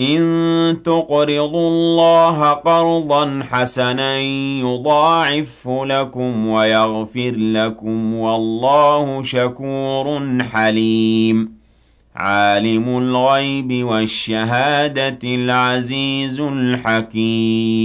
إن تقرضوا الله قرضا حسنا يضاعف لكم ويغفر لكم والله شكور حليم. عالم الغيب والشهادة العزيز الحكيم.